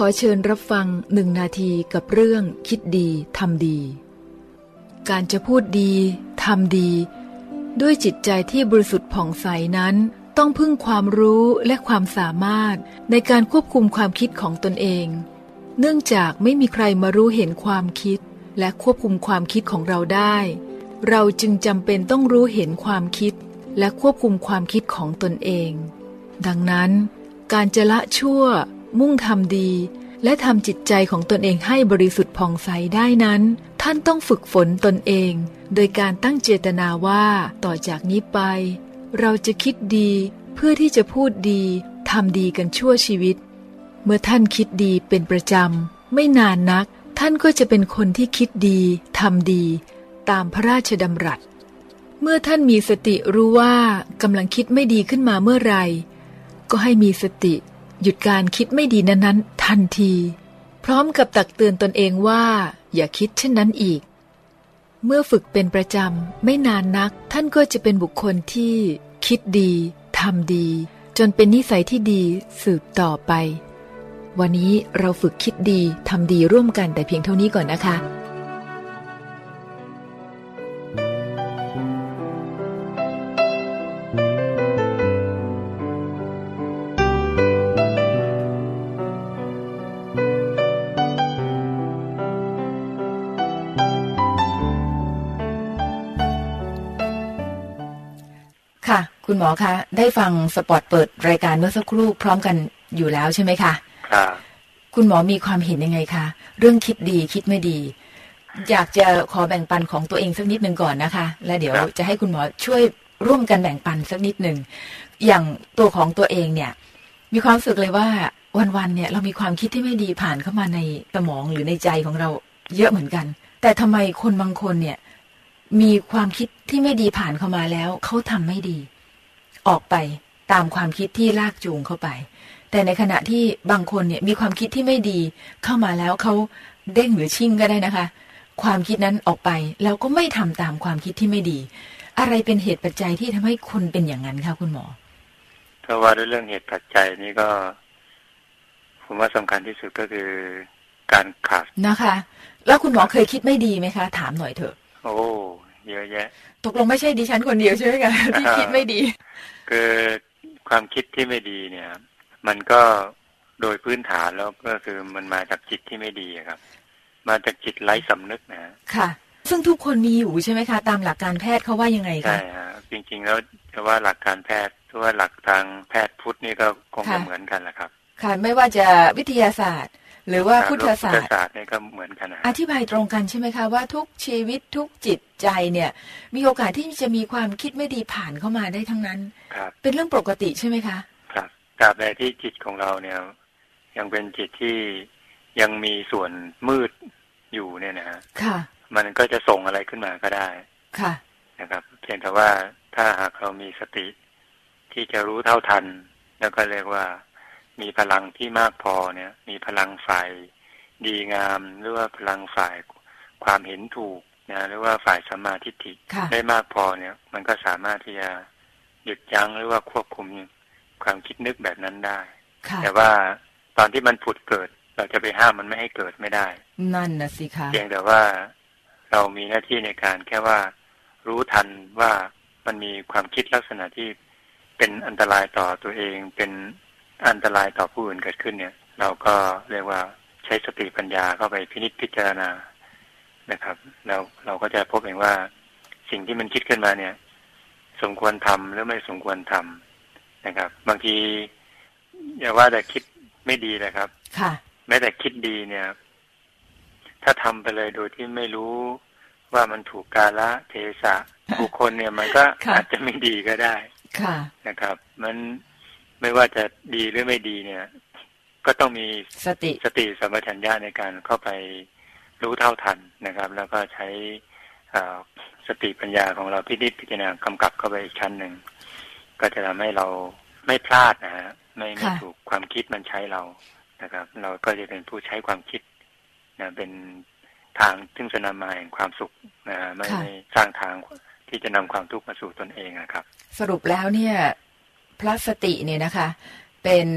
ขอเชิญรับฟังหนึ่งนาทีกับเรื่องคิดดีทำดี การจะพูดดีทำดี ด้วยจิตใจที่บริสุทธิ์ผ่องใสนั้น ต้องพึ่งความรู้และความสามารถในการควบคุมความคิดของตนเอง เนื่องจากไม่มีใครมารู้เห็นความคิด และควบคุมความคิดของเราได้ เราจึงจำเป็นต้องรู้เห็นความคิด และควบคุมความคิดของตนเอง ดังนั้น การจะละชั่ว มุ่งทำดี และทำจิตใจของตนเองให้บริสุทธิ์ผ่องใสได้นั้น ท่านต้องฝึกฝนตนเอง โดยการตั้งเจตนาว่าต่อจากนี้ไป เราจะคิดดีเพื่อที่จะพูดดีทำดีกันชั่วชีวิต เมื่อท่านคิดดีเป็นประจำ ไม่นานนัก ท่านก็จะเป็นคนที่คิดดีทำดี ตามพระราชดำรัส เมื่อท่านมีสติรู้ว่ากำลังคิดไม่ดีขึ้นมาเมื่อไหร่ก็ให้มีสติ หยุดการคิดไม่ดีนั้นๆ ทันที พร้อมกับตักเตือนตนเองว่า อย่าคิดเช่นนั้นอีก เมื่อฝึกเป็นประจำไม่นานนัก ท่านก็จะเป็นบุคคลที่ คิดดีทำดี จนเป็นนิสัยที่ดีสืบต่อไป วันนี้เราฝึกคิดดีทำดีร่วมกันแต่เพียงเท่านี้ก่อนนะคะ ค่ะคุณหมอคะ ได้ฟังสปอตเปิดรายการเมื่อสักครู่พร้อมกันอยู่แล้วใช่ไหมคะครับคุณหมอมีความเห็นยังไงคะ เรื่องคิดดีคิดไม่ดี อยากจะขอแบ่งปันของตัวเองสักนิดหนึ่งก่อนนะคะ และเดี๋ยวครับจะให้คุณหมอช่วยร่วมกันแบ่งปันสักนิดหนึ่งอย่างตัวของตัวเองเนี่ย มีความรู้สึกเลยว่าวันๆเนี่ย เรามีความคิดที่ไม่ดีผ่านเข้ามาในสมองหรือในใจของเราเยอะเหมือนกัน แต่ทำไมคนบางคนเนี่ย มีความคิดที่ไม่ดีผ่านเข้ามาแล้วเขาทำไม่ดี ออกไปตามความคิดที่ลากจูงเข้าไป แต่ในขณะที่บางคนเนี่ยมีความคิดที่ไม่ดีเข้ามาแล้วเขาเด้งหรือชิ่งก็ได้นะคะ ความคิดนั้นออกไปแล้วก็ไม่ทำตามความคิดที่ไม่ดี อะไรเป็นเหตุปัจจัยที่ทำให้คนเป็นอย่างนั้นคะคุณหมอถ้าว่าด้วยเรื่องเหตุปัจจัยนี้ก็ ผมว่าสำคัญที่สุดก็คือการขาดนะคะ แล้วคุณหมอเคยคิดไม่ดีไหมคะ ถามหน่อยเถอะ โอ้เยอะแยะ ตกลงไม่ใช่ดิฉันคนเดียวใช่ไหมคะที่คิดไม่ดี คือความคิดที่ไม่ดีเนี่ย มันก็โดยพื้นฐานแล้วก็คือมันมาจากจิตที่ไม่ดีอะครับ มาจากจิตไร้สำนึกนะค่ะ ซึ่งทุกคนมีอยู่ใช่ไหมคะ ตามหลักการแพทย์เขาว่ายังไงใช่คะฮะจริง ๆ แล้วจะว่าหลักการแพทย์หรือว่าหลักทางแพทย์พุทธนี่ก็คงจะค่ะเหมือนกันแหละครับ ค่ะ ไม่ว่าจะวิทยาศาสตร์ หรือว่าพุทธศาพุสทตธร์ศาสตร์นี่ก็เหมือนกันนะอธิบายตรงกันใช่ไหมคะว่าทุกชีวิตทุกจิตใจเนี่ย มีโอกาสที่จะมีความคิดไม่ดีผ่านเข้ามาได้ทั้งนั้นครับเป็นเรื่องปกติใช่ไหมคะครับตราบใดที่จิตของเราเนี่ย ยังเป็นจิตที่ยังมีส่วนมืดอยู่เนี่ยนะฮะค่ะมันก็จะส่งอะไรขึ้นมาก็ได้ ค่ะ นะครับ เพียงแต่ว่าถ้าหากเรามีสติที่จะรู้เท่าทัน แล้วก็เรียกว่า มีพลังที่มากพอเนี่ย มีพลังฝ่ายดีงาม หรือว่าพลังฝ่ายความเห็นถูกนะหรือว่าฝ่ายสมมาธิฏฐิค่ะได้มากพอเนี่ย มันก็สามารถที่จะหยุดยั้งหรือว่าควบคุมความคิดนึกแบบนั้นได้ค่ะแต่ว่าตอนที่มันผุดเกิด เราจะไปห้ามมันไม่ให้เกิดไม่ได้ นั่นนะสิคะเพียงแต่ว่าเรามีหน้าที่ในการแค่ว่ารู้ทันว่ามันมีความคิดลักษณะที่เป็นอันตรายต่อตัวเองเป็น อันตรายต่อผู้อื่นเกิดขึ้นเนี่ย เราก็เรียกว่าใช้สติปัญญาเข้าไปพินิจพิจารณานะครับแล้วเราก็จะพบเองว่าสิ่งที่มันคิดขึ้นมาเนี่ย สมควรทำหรือไม่สมควรทำนะครับ บางที อย่าว่าแต่คิดไม่ดีเลยครับ ค่ะ แม้แต่คิดดีเนี่ย ถ้าทำไปเลยโดยที่ไม่รู้ว่ามันถูกกาละเทศะบุคคลเนี่ยมันก็ค่ะอาจจะไม่ดีก็ได้ ค่ะนะครับ มัน ไม่ว่าจะดีหรือไม่ดีเนี่ย ก็ต้องมีสติสติสัมปชัญญะในการเข้าไปรู้เท่าทันนะครับ แล้วก็ใช้อ่าสติปัญญาของเราพิจิตพิจารณากำกับเข้าไปอีกชั้นหนึ่ง ก็จะทำให้เราไม่พลาดนะฮะไม่ไม่ค่ะถูกความคิดมันใช้เรานะครับ เราก็จะเป็นผู้ใช้ความคิดนะเป็นทางซึ่งจะนำมาแห่งความสุขนะฮะไม่ไม่สร้างทางที่จะนำความทุกข์มาสู่ตนเองนะครับ สรุปแล้วเนี่ย พระสติเนี่ยนะคะ เป็น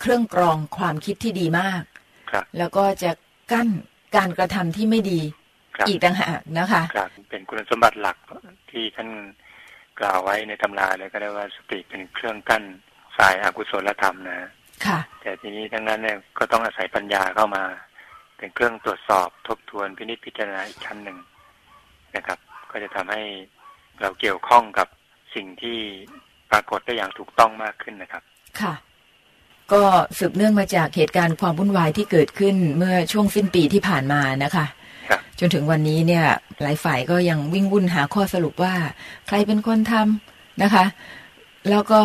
เครื่องกรองความคิดที่ดีมากครับแล้วก็จะกั้นการกระทำที่ไม่ดีครับอีกต่างหากนะคะครับเป็นคุณสมบัติหลักที่ท่านกล่าวไว้ในตำราเลยก็ได้ว่าสติเป็นเครื่องกั้นฝ่ายอากุศลธรรมนะค่ะ แต่ทีนี้ทั้งนั้นเนี่ยก็ต้องอาศัยปัญญาเข้ามา เป็นเครื่องตรวจสอบทบทวนพินิจพิจารณาอีกชั้นหนึ่งนะครับ ก็จะทำให้เราเกี่ยวข้องกับสิ่งที่ ปรากฏได้อย่างถูกต้องมากขึ้นนะครับ ค่ะ ก็สืบเนื่องมาจากเหตุการณ์ความวุ่นวายที่เกิดขึ้นเมื่อช่วงสิ้นปีที่ผ่านมานะคะครับจนถึงวันนี้เนี่ย หลายฝ่ายก็ยังวิ่งวุ่นหาข้อสรุปว่า ใครเป็นคนทำนะคะ แล้วก็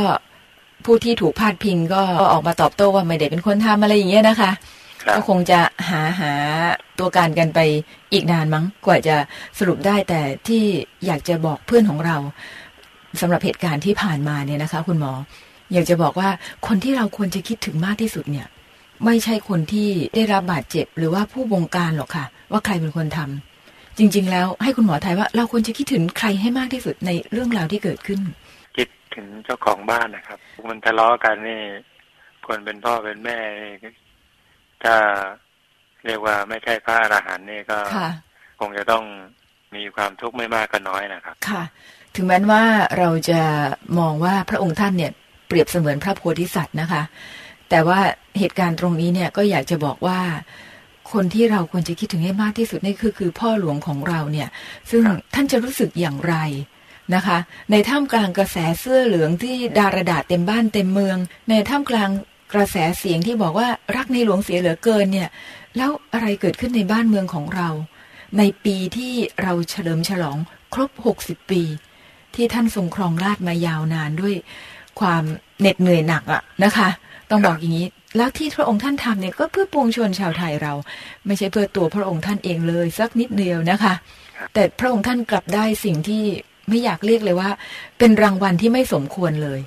ผู้ที่ถูกพาดพิงก็ออกมาตอบโต้ว่าไม่ได้เป็นคนทำอะไรอย่างเงี้ยนะคะครับก็คงจะหาหาตัวการกันไปอีกนานมั้ง กว่าจะสรุปได้แต่ที่อยากจะบอกเพื่อนของเรา สำหรับเหตุการณ์ที่ผ่านมาเนี่ยนะคะ คุณหมอ อยากจะบอกว่าคนที่เราควรจะคิดถึงมากที่สุดเนี่ย ไม่ใช่คนที่ได้รับบาดเจ็บ หรือว่าผู้บงการหรอกค่ะ ว่าใครเป็นคนทำจริง ๆ แล้วให้คุณหมอทายว่าเราควรจะคิดถึงใครให้มากที่สุดในเรื่องราวที่เกิดขึ้น คิดถึงเจ้าของบ้านนะครับมันทะเลาะกันนี่คนเป็นพ่อเป็นแม่นี่ถ้าเรียกว่าไม่ใช่พระอรหันต์นี่ก็ค่ะคงจะต้องมีความทุกข์ไม่มากก็น้อยนะครับ ค่ะ ถึงแม้ว่าเราจะมองว่าพระองค์ท่านเนี่ย เปรียบเสมือนพระโพธิสัตว์นะคะ แต่ว่าเหตุการณ์ตรงนี้เนี่ยก็อยากจะบอกว่าคนที่เราควรจะคิดถึงให้มากที่สุดนี่คือคือพ่อหลวงของเราเนี่ย ซึ่งครับท่านจะรู้สึกอย่างไรนะคะ ในท่ามกลางกระแสเสื้อเหลืองที่ดารดาษเต็มบ้านเต็มเมือง ในท่ามกลางกระแสเสียงที่บอกว่ารักในหลวงเสียเหลือเกินเนี่ย แล้วอะไรเกิดขึ้นในบ้านเมืองของเรา ในปีที่เราเฉลิมฉลองครบ 60 ปี ที่ท่านทรงครองราชย์มายาวนานด้วยความเหน็ดเหนื่อยหนักอะนะคะ ต้องบอกอย่างนี้ แล้วที่พระองค์ท่านทำเนี่ยก็เพื่อปวงชนชาวไทยเรา ไม่ใช่เพื่อตัวพระองค์ท่านเองเลยสักนิดเดียวนะคะครับแต่พระองค์ท่านกลับได้สิ่งที่ไม่อยากเรียกเลยว่า เป็นรางวัลที่ไม่สมควรเลย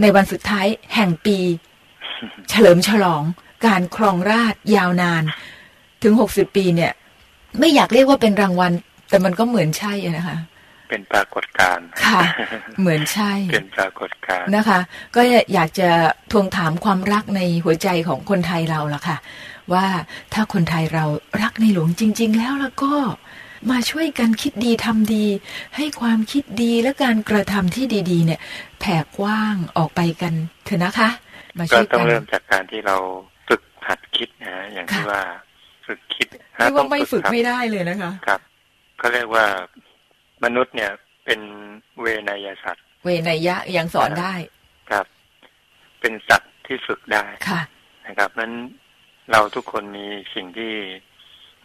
ในวันสุดท้ายแห่งปี เฉลิมฉลอง การครองราชย์ยาวนาน ถึงหกสิบปีเนี่ย ไม่อยากเรียกว่าเป็นรางวัล แต่มันก็เหมือนใช่อะนะคะ เป็นปรากฏการณ์ค่ะ เหมือนใช่ เป็นปรากฏการณ์นะคะ ก็อยากจะทวงถามความรักในหัวใจของคนไทยเราล่ะค่ะ ว่าถ้าคนไทยเรารักในหลวงจริง ๆ แล้วแล้วก็มาช่วยกันคิดดีทำดี ให้ความคิดดีและการกระทำที่ดี ๆ เนี่ย แผ่กว้างออกไปกันเถอะนะคะ มาก็ช่วยต้อกังนเริ่มจากการที่เราฝึกหัดคิดนะฮะอย่างที่ค่ะว่าฝึกคิดเรียกว่าไม่ฝึกครับไม่ได้เลยนะคะครับเขาเรียกว่า มนุษย์เนี่ย เป็นเวนยสัตว์ เวนยะยังสอนได้ครับ เป็นสัตว์ที่ฝึกได้ค่ะนะครับนั้นเราทุกคนมีสิ่งที่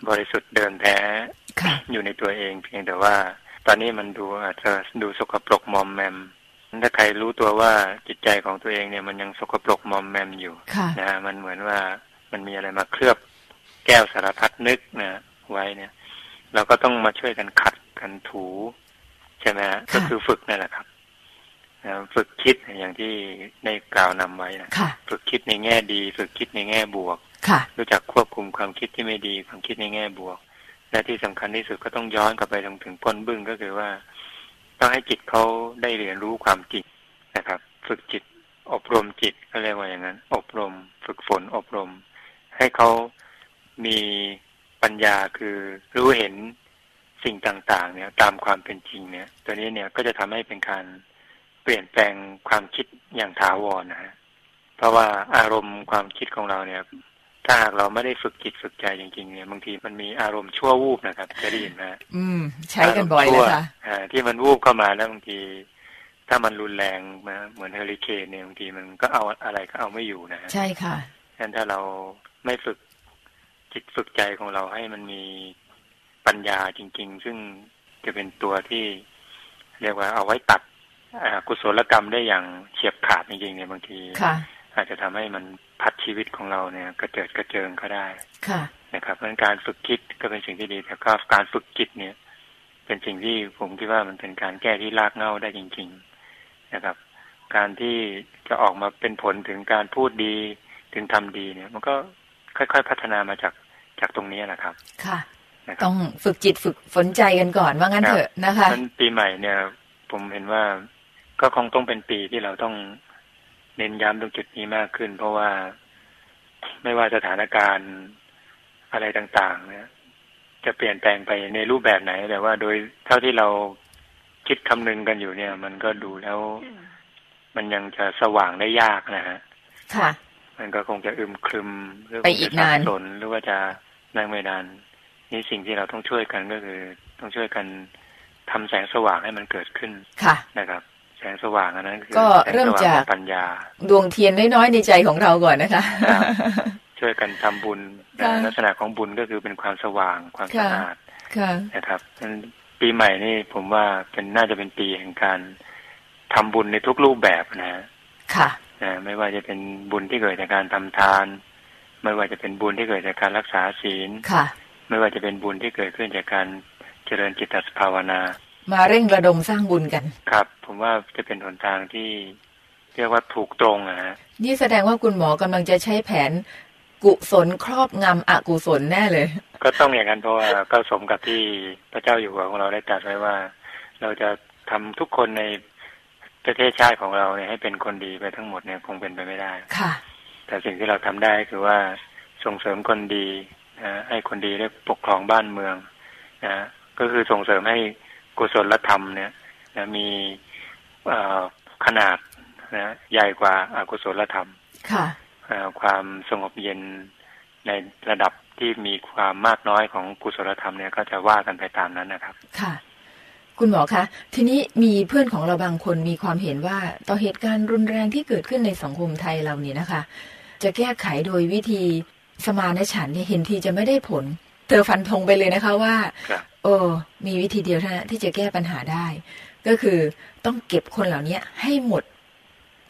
บริสุทธิ์เดิมแท้ค่ะอยู่ในตัวเอง เพียงแต่ว่า ตอนนี้มันดูอาจจะดูสกปรกมอมแมมถ้าใครรู้ตัวว่าจิตใจของตัวเองเนี่ยมันยังสกปรกมอมแมมอยู่ค่ะนะฮะมันเหมือนว่ามันมีอะไรมาเคลือบแก้วสารพัดนึกนะไว้เนี่ย เราก็ต้องมาช่วยกันขัด กันถูใช่ไหมฮะค่ะก็คือฝึกนั่นแหละครับนะฝึกคิดอย่างที่ในกล่าวนำไว้นะค่ะฝึกคิดในแง่ดี ฝึกคิดในแง่บวกค่ะรู้จักควบคุมความคิดที่ไม่ดี ความคิดในแง่บวก และที่สำคัญที่สุดก็ต้องย้อนกลับไปตรงถึงพ้นบึ้งก็คือว่า ต้องให้จิตเขาได้เรียนรู้ความจริงนะครับ ฝึกจิตอบรมจิตก็เรียกว่าอย่างนั้น อบรม ฝึกฝนอบรม ให้เขามีปัญญาคือรู้เห็น สิ่งต่างๆ เนี่ยตามความเป็นจริงเนี่ย ตัวนี้เนี่ยก็จะทำให้เป็นการเปลี่ยนแปลงความคิดอย่างถาวรนะฮะเพราะว่าอารมณ์ความคิดของเราเนี่ย ถ้าหากเราไม่ได้ฝึกจิตฝึกใจจริงๆ เนี่ยบางทีมันมีอารมณ์ชั่ววูบนะครับจะได้ยินไหมฮะอืม ใช้กันบ่อยนะคะอ่าที่มันวูบเข้ามาแล้วบางที ถ้ามันรุนแรงนะเหมือนเฮอริเคนเนี่ยบางทีมันก็เอาอะไรก็เอาไม่อยู่นะฮะใช่ค่ะฉะนั้นถ้าเราไม่ฝึกจิตฝึกใจของเราให้มันมี ปัญญาจริง ๆ ซึ่งจะเป็นตัวที่เรียกว่าเอาไว้ตัดอ่ากุศลกรรมได้อย่างเฉียบขาดจริงๆเนี่ยบางทีค่ะอาจจะทำให้มันพัดชีวิตของเราเนี่ย กระเจิดกระเจิงก็ได้ค่ะนะครับเพราะฉะนั้นการฝึกคิดก็เป็นสิ่งที่ดีแต่ก็การฝึกจิตเนี่ย เป็นสิ่งที่ผมคิดว่ามันเป็นการแก้ที่รากเหง้าได้จริง ๆนะครับ การที่จะออกมาเป็นผลถึงการพูดดีถึงทำดีเนี่ย มันก็ค่อย ๆ พัฒนามาจากจากตรงนี้นะครับ ค่ะ นะครัต้องฝึกจิตฝึกฝนใจกันก่อนว่างั้นเถอะนะคะนั้นปีใหม่เนี่ย ผมเห็นว่าก็คงต้องเป็นปีที่เราต้องเน้นย้ำตรงจุดนี้มากขึ้น เพราะว่าไม่ว่าสถานการณ์อะไรต่าง ๆ เนี่ย จะเปลี่ยนแปลงไปในรูปแบบไหน แต่ว่าโดยเท่าที่เราคิดคำนึงกันอยู่เนี่ย มันก็ดูแล้วมันยังจะสว่างได้ยากนะฮะค่ะ มันก็คงจะอึมครึมหรือไปอีกนานจะสับสนหรือว่าจะนั่งไม่นาน นี่สิ่งที่เราต้องช่วยกันก็คือ ต้องช่วยกันทำแสงสว่างให้มันเกิดขึ้นค่ะนะครับ แสงสว่างอันนั้นคือก็แสงเริ่มสว่างจากของปัญญา ดวงเทียนน้อยๆในใจของเราก่อนนะคะครับช่วยกันทำบุญนะค่ะลักษณะของบุญก็คือเป็นความสว่างความค่ะสะอาดค่ะนะครับนั้นปีใหม่นี่ผมว่าเป็นน่าจะเป็นปีแห่งการทำบุญในทุกรูปแบบนะค่ะนะไม่ว่าจะเป็นบุญที่เกิดจากการทำทาน ไม่ว่าจะเป็นบุญที่เกิดจากการรักษาศีลค่ะ ไม่ว่าจะเป็นบุญที่เกิดขึ้นจากการเจริญจิตตภาวนา มาเร่งระดมสร้างบุญกัน ครับ ผมว่าจะเป็นหนทางที่เรียกว่าถูกตรงอะฮะนี่แสดงว่าคุณหมอกำลังจะใช้แผนกุศลครอบงำอกุศลแน่เลย ก็ต้องอย่างนั้นเพราะว่าก็สมกับที่พระเจ้าอยู่หัวของเราได้ตรัสไว้ว่า เราจะทำทุกคนในประเทศชาติของเราเนี่ยให้เป็นคนดีไปทั้งหมดเนี่ยคงเป็นไปไม่ได้ ค่ะ แต่สิ่งที่เราทำได้คือว่าส่งเสริมคนดี นะให้คนดีได้ปกครองบ้านเมืองนะก็คือส่งเสริมให้กุศลธรรมเนี่ยนะมีเอ่อขนาดนะใหญ่กว่าอากุศลธรรม ค่ะเอ่อความสงบเย็นในระดับที่มีความมากน้อยของกุศลธรรมเนี่ยก็จะว่ากันไปตามนั้นนะครับ ค่ะ คุณหมอคะทีนี้มีเพื่อนของเราบางคนมีความเห็นว่าต่อเหตุการณ์รุนแรงที่เกิดขึ้นในสังคมไทยเราเนี่ยนะคะ จะแก้ไขโดยวิธี สมานฉันท์เนี่ยเห็นทีจะไม่ได้ผล เธอฟันธงไปเลยนะคะว่าครับเออมีวิธีเดียวเท่านั้นที่จะแก้ปัญหาได้ ก็คือต้องเก็บคนเหล่านี้ให้หมด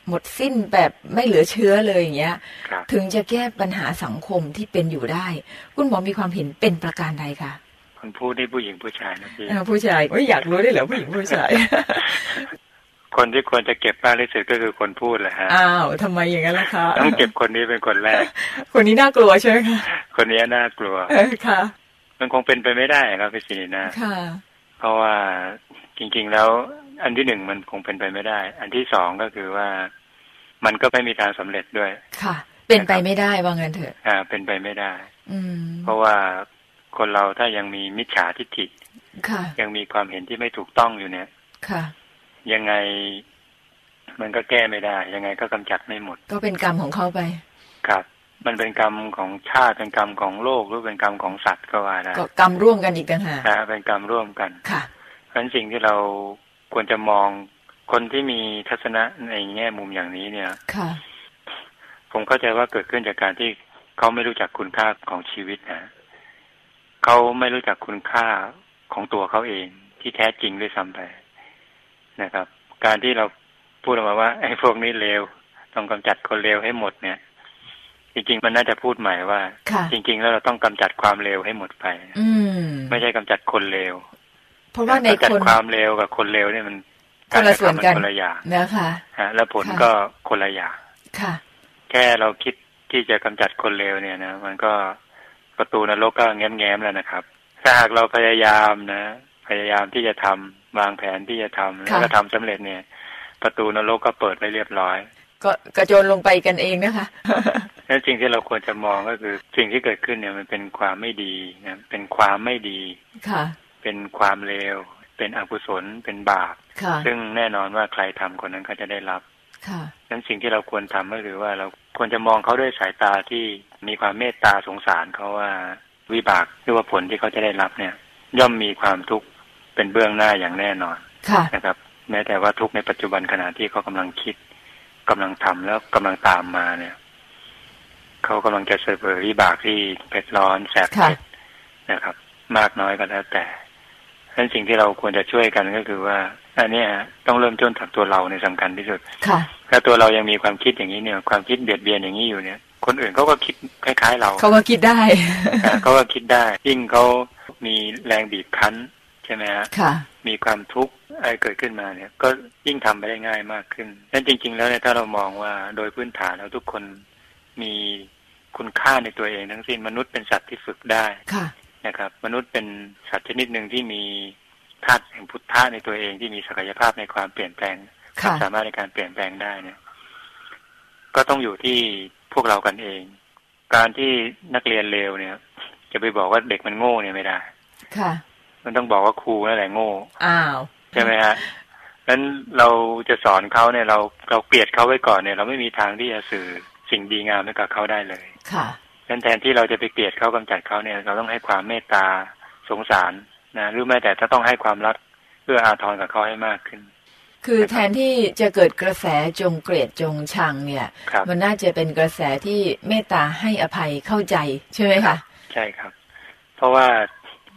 หมดสิ้นแบบไม่เหลือเชื้อเลยอย่างเงี้ยครับถึงจะแก้ปัญหาสังคมที่เป็นอยู่ได้ คุณหมอมีความเห็นเป็นประการใดคะคนพูดนี่ผู้หญิงผู้ชายนะพี่เออผู้ชายไม่อยากรู้ได้เหรอผู้หญิงผู้ชาย คนที่ควรจะเก็บมากที่สุดก็คือคนพูดแหละฮะ อ้าวทำไมอย่างนั้นล่ะคะต้องเก็บคนนี้เป็นคนแรก คนนี้น่ากลัวใช่ไหมคะ คนนี้น่ากลัวเออค่ะ มันคงเป็นไปไม่ได้ครับพี่ศิรินะค่ะ เพราะว่าจริง ๆ แล้ว อันที่หนึ่งมันคงเป็นไปไม่ได้ อันที่สองก็คือว่า มันก็ไม่มีทางสำเร็จด้วย ค่ะ เป็นไปไม่ได้ว่างั้นเถอะ อ่า เป็นไปไม่ได้ อืม เพราะว่าคนเราถ้ายังมีมิจฉาทิฏฐิค่ะ ยังมีความเห็นที่ไม่ถูกต้องอยู่เนี่ย ค่ะ ยังไง มันก็แก้ไม่ได้ ยังไงก็กำจัดไม่หมด ก็เป็นกรรมของเขาไป ครับ มันเป็นกรรมของชาติเป็นกรรมของโลกหรือเป็นกรรมของสัตว์ก็ว่าได้ก็กรรมร่วมกันอีกต่างหากนะเป็นกรรมร่วมกันค่ะเพราะฉะนั้นสิ่งที่เราควรจะมองคนที่มีทัศนะในแง่มุมอย่างนี้เนี่ย ค่ะ ผมเข้าใจว่าเกิดขึ้นจากการที่เขาไม่รู้จักคุณค่าของชีวิตนะเขาไม่รู้จักคุณค่าของตัวเขาเองที่แท้จริงด้วยซ้ำไป นะครับ การที่เราพูดออกมาว่าไอ้พวกนี้เลวต้องกำจัดคนเลวให้หมดเนี่ย จริง ๆ มันน่าจะพูดใหม่ว่าค่ะจริง ๆ แล้วเราต้องกำจัดความเลวให้หมดไป อืมไม่ใช่กำจัดคนเลวเพราะว่าในกำจัดคนความเลวกับคนเลวเนี่ยมันคนละส่วนกันารกระทำมัคนละอย่างนะคะฮะแล้วผลค่ะก็คนละอย่างค่ะ แค่เราคิดที่จะกำจัดคนเลวเนี่ยนะมันก็ประตูนรกก็แง้มๆแล้วนะครับ ถ้าหากเราพยายามนะ พยายามที่จะทำวางแผนที่จะทำแล้วก็ทำสำเร็จเนี่ย ประตูนรกก็เปิดไว้เรียบร้อย ก็กระโจนลงไปกันเองนะคะนั้นสิ่งที่เราควรจะมองก็คือสิ่งที่เกิดขึ้นเนี่ยมันเป็นความไม่ดีนะเป็นความไม่ดีค่ะ เป็นความเลวเป็นอกุศลเป็นบาปค่ะซึ่งแน่นอนว่าใครทำคนนั้นก็จะได้รับค่ะนั้นสิ่งที่เราควรทำก็คือว่าเราควรจะมองเขาด้วยสายตาที่มีความเมตตาสงสารเขาว่าวิบากหรือว่าผลที่เขาจะได้รับเนี่ย ย่อมมีความทุกข์ เป็นเบื้องหน้าอย่างแน่นอนค่ะนะครับ แม้แต่ว่าทุกข์ในปัจจุบันขณะที่เขากำลังคิดกำลังทำแล้วกำลังตามมาเนี่ยเขากำลังจะเสวยวิบากที่เผ็ดร้อนแสบค่ะเผ็ดนะครับ มากน้อยก็แล้วแต่ฉะนั้นสิ่งที่เราควรจะช่วยกันก็คือว่าอันเนี้ยต้องเริ่มต้นจากตัวเราในสำคัญที่สุดค่ะถ้าตัวเรายังมีความคิดอย่างนี้เนี่ย ความคิดเบียดเบียนอย่างนี้อยู่เนี่ย คนอื่นเขาก็คิดคล้าย ๆ เราเขาก็คิดได้อ่าเขาก็คิดได้ ยิ่งเขามีแรงบีบคั้น ใช่ไหมฮะค่ะมีความทุกข์อะไรเกิดขึ้นมาเนี่ย ก็ยิ่งทำไปได้ง่ายมากขึ้นนั้นจริง ๆ แล้วเนี่ยถ้าเรามองว่าโดยพื้นฐานแล้วทุกคนมีคุณค่าในตัวเองทั้งสิ้นมนุษย์เป็นสัตว์ที่ฝึกได้ค่ะนะครับ มนุษย์เป็นสัตว์ชนิดหนึ่งที่มีธาตุแห่งพุทธะในตัวเองที่มีศักยภาพในความเปลี่ยนแปลงความค่ะสามารถในการเปลี่ยนแปลงได้เนี่ย ก็ต้องอยู่ที่พวกเรากันเอง การที่นักเรียนเลวเนี่ย จะไปบอกว่าเด็กมันโง่เนี่ยไม่ได้ ค่ะ มันต้องบอกว่าครูนั่นแหละโง่อ้าวใช่ไหมฮะนั้นเราจะสอนเขาเนี่ยเราเราเกลียดเขาไว้ก่อนเนี่ย เราไม่มีทางที่จะสื่อสิ่งดีงามให้กับเขาได้เลย ค่ะนั้นแทนที่เราจะไปเกลียดเขากำจัดเขาเนี่ย เราต้องให้ความเมตตาสงสารนะหรือแม้แต่ถ้าต้องให้ความรักเพื่ออาทรกับเขาให้มากขึ้น คือแทนที่จะเกิดกระแสจงเกลียดจงชังเนี่ยครับมันน่าจะเป็นกระแสที่เมตตาให้อภัยเข้าใจใช่ไหมคะใช่ครับ เพราะว่า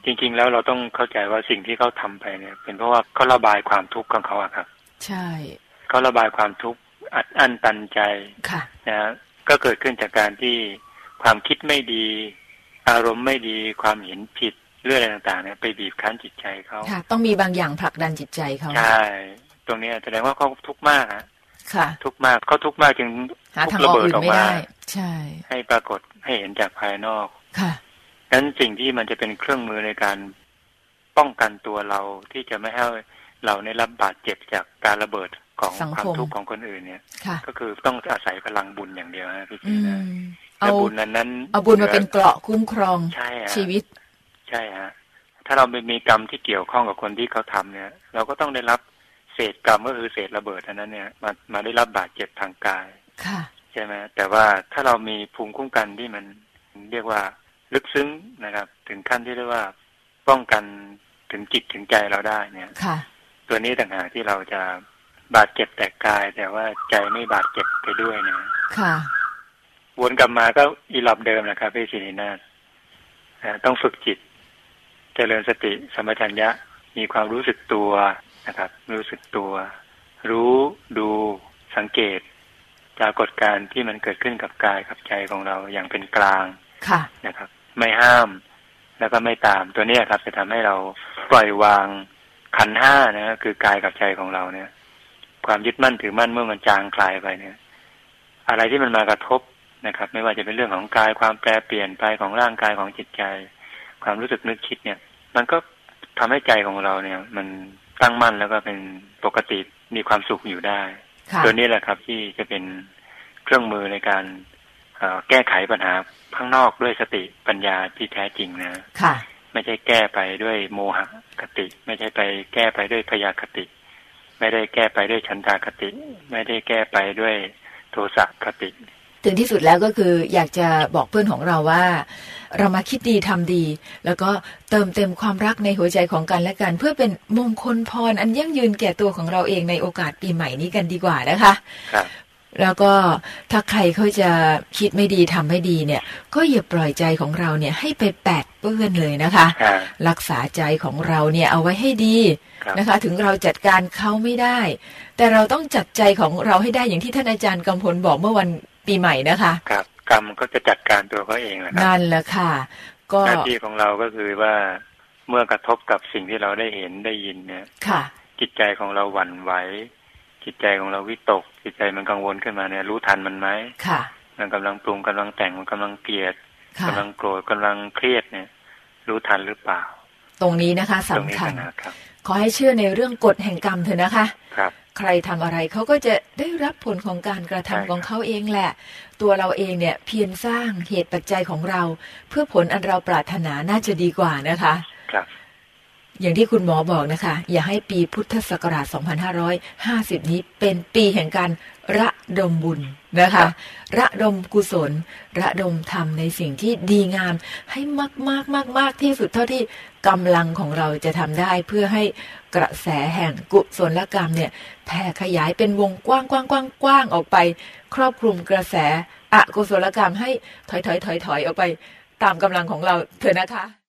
จริง ๆ แล้วเราต้องเข้าใจว่าสิ่งที่เขาทำไปเนี่ย เป็นเพราะว่าเขาระบายความทุกข์ของเขาอะครับ ใช่เขาระบายความทุกข์อัดอั้นตันใจค่ะนะฮะก็เกิดขึ้นจากการที่ความคิดไม่ดี อารมณ์ไม่ดีความเห็นผิดเรื่องอะไรต่างๆเนี่ยไปบีบคั้นจิตใจเขาค่ะ ต้องมีบางอย่างผลักดันจิตใจเขาใช่ตรงเนี้ยแสดงว่าเขาทุกข์มากฮะค่ะ ทุกข์มากเขาทุกข์มากจึงหาทุทางบออกระเบิดอื่นออกไม่มาได้ ใช่ ให้ปรากฏให้เห็นจากภายนอกค่ะ นั้นสิ่งที่มันจะเป็นเครื่องมือในการป้องกันตัวเราที่จะไม่ให้เราได้รับบาดเจ็บจากการระเบิดของสังคมความทุกข์ของคนอื่นเนี่ยค่ะก็คือต้องอาศัยพลังบุญอย่างเดียวนะพี่อืจีนะมแต่เอาบุญนั้นนั้นเอาบุญมาเป็นเกราะคุ้มครองใช่ฮะชีวิต ใช่ฮะถ้าเราไม่มีกรรมที่เกี่ยวข้องกับคนที่เขาทำเนี่ย เราก็ต้องได้รับเศษกรรมก็คือเศษระเบิดอันนั้นเนี่ยมามาได้รับบาดเจ็บทางกายค่ะใช่ไหมแต่ว่าถ้าเรามีภูมิคุ้มกันที่มันเรียกว่า ลึกซึ้งนะครับ ถึงขั้นที่เรียกว่าป้องกันถึงจิตถึงใจเราได้เนี่ยค่ะ ตัวนี้ต่างหากที่เราจะบาดเจ็บแต่กาย แต่ว่าใจไม่บาดเจ็บไปด้วยนะค่ะ วนกลับมาก็อีหลับเดิมนะครับพี่ศิรินาถนะต้องฝึกจิตเจริญสติสมปชัญญะมีความรู้สึกตัวนะครับ รู้สึกตัว รู้ดูสังเกตปรากฏการณ์ที่มันเกิดขึ้นกับกายกับใจของเราอย่างเป็นกลางค่ะนะครับ ไม่ห้าม แล้วก็ไม่ตาม ตัวเนี้ยครับ จะทำให้เราปล่อยวางขันธ์ห้านะคือกายกับใจของเราเนี่ย ความยึดมั่นถือมั่นเมื่อมันจางคลายไปเนี่ย อะไรที่มันมากระทบนะครับ ไม่ว่าจะเป็นเรื่องของกายความแปรเปลี่ยนไปของร่างกายของจิตใจ ความรู้สึกนึกคิดเนี่ย มันก็ทำให้ใจของเราเนี่ย มันตั้งมั่นแล้วก็เป็นปกติมีความสุขอยู่ได้ค่ะตัวนี้แหละครับที่จะเป็นเครื่องมือในการเอ่อแก้ไขปัญหา ข้างนอกด้วยสติปัญญาที่แท้จริงนะค่ะ ไม่ใช่แก้ไปด้วยโมหะคติ ไม่ใช่ไปแก้ไปด้วยพยาคติ ไม่ได้แก้ไปด้วยฉันทาคติ ไม่ได้แก้ไปด้วยโทสะคติ ถึงที่สุดแล้วก็คืออยากจะบอกเพื่อนของเราว่า เรามาคิดดีทำดี แล้วก็เติมเต็มความรักในหัวใจของกันและกัน เพื่อเป็นมงคลพรอันยั่งยืนแก่ตัวของเราเองในโอกาสปีใหม่นี้กันดีกว่านะคะครับ แล้วก็ถ้าใครเขาจะคิดไม่ดีทำไม่ดีเนี่ย ก็อย่าปล่อยใจของเราเนี่ยให้ไปแปดเปื้อนเลยนะคะอ่ารักษาใจของเราเนี่ยเอาไว้ให้ดีครับนะคะ ถึงเราจัดการเขาไม่ได้ แต่เราต้องจัดใจของเราให้ได้อย่างที่ท่านอาจารย์กำพลบอกเมื่อวันปีใหม่นะคะครับกรรมก็จะจัดการตัวเขาเองแหละครับนั่นแหละค่ะ ก็หน้าที่ของเราก็คือว่าเมื่อกระทบกับสิ่งที่เราได้เห็นได้ยินเนี่ยค่ะ จิตใจของเราหวั่นไหว จิตใจของเราวิตก จิตใจมันกังวลขึ้นมาเนี่ยรู้ทันมันไหมค่ะมันกำลังปรุงกำลังแต่งมันกำลังเกลียดค่ะกำลังโกรธกำลังเครียดเนี่ย รู้ทันหรือเปล่า ตรงนี้นะคะตรงนี้สำคัญต่างหากครับขอให้เชื่อในเรื่องกฎแห่งกรรมเถอะนะคะครับใครทำอะไรเขาก็จะได้รับผลของการกระทำใช่ครับของเขาเองแหละ ตัวเราเองเนี่ยเพียรสร้างเหตุปัจจัยของเรา เพื่อผลอันเราปรารถนาน่าจะดีกว่านะคะ ครับ อย่างที่คุณหมอบอกนะคะ อย่าให้ปีพุทธศักราช 2550 นี้เป็นปีแห่งการระดมบุญนะคะ ระดมกุศล ระดมทำในสิ่งที่ดีงามให้มากมากมากมากที่สุดเท่าที่กำลังของเราจะทำได้เพื่อให้กระแสแห่งกุศลกรรมเนี่ยแผ่ขยายเป็นวงกว้างกว้างกว้างกว้างออกไป ครอบคลุมกระแสอกุศลกรรมให้ถอยถอยถอยถอยออกไป ตามกำลังของเราเถอะนะคะ